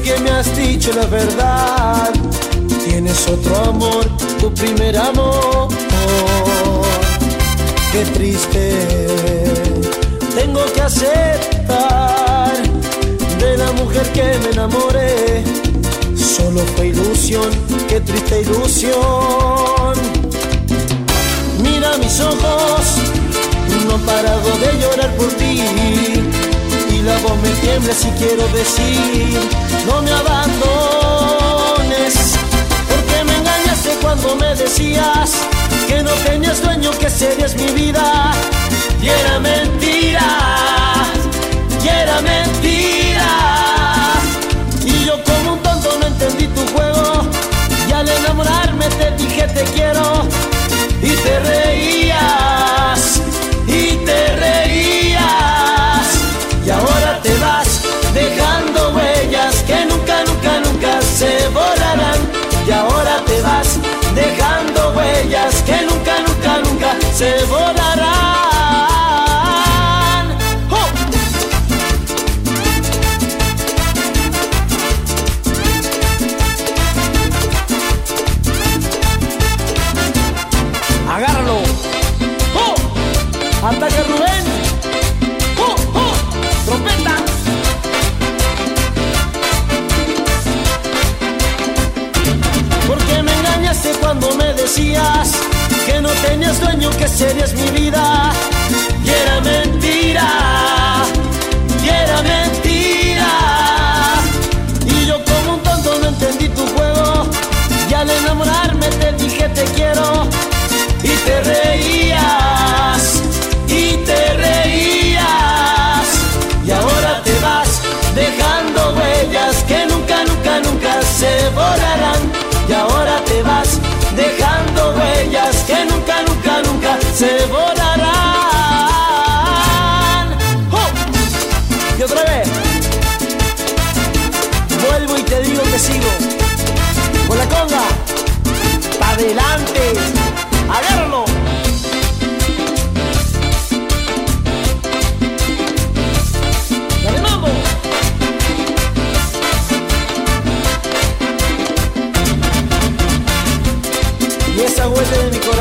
que me has dicho la verdad. Tienes otro amor, tu primer amor. Qué triste, tengo que aceptar de la mujer que me enamoré. Solo fue ilusión, qué triste ilusión. Mira mis ojos, no he parado de llorar por ti la voz me tiembla si quiero decir, no me abandones, porque me engañaste cuando me decías que no tenías dueño, que serías mi vida, se borrarán. Agárralo. ¡Oh! ¡Ataque Rubén! cuando me decías tenías dueño, que serías mi vida.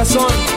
corazón.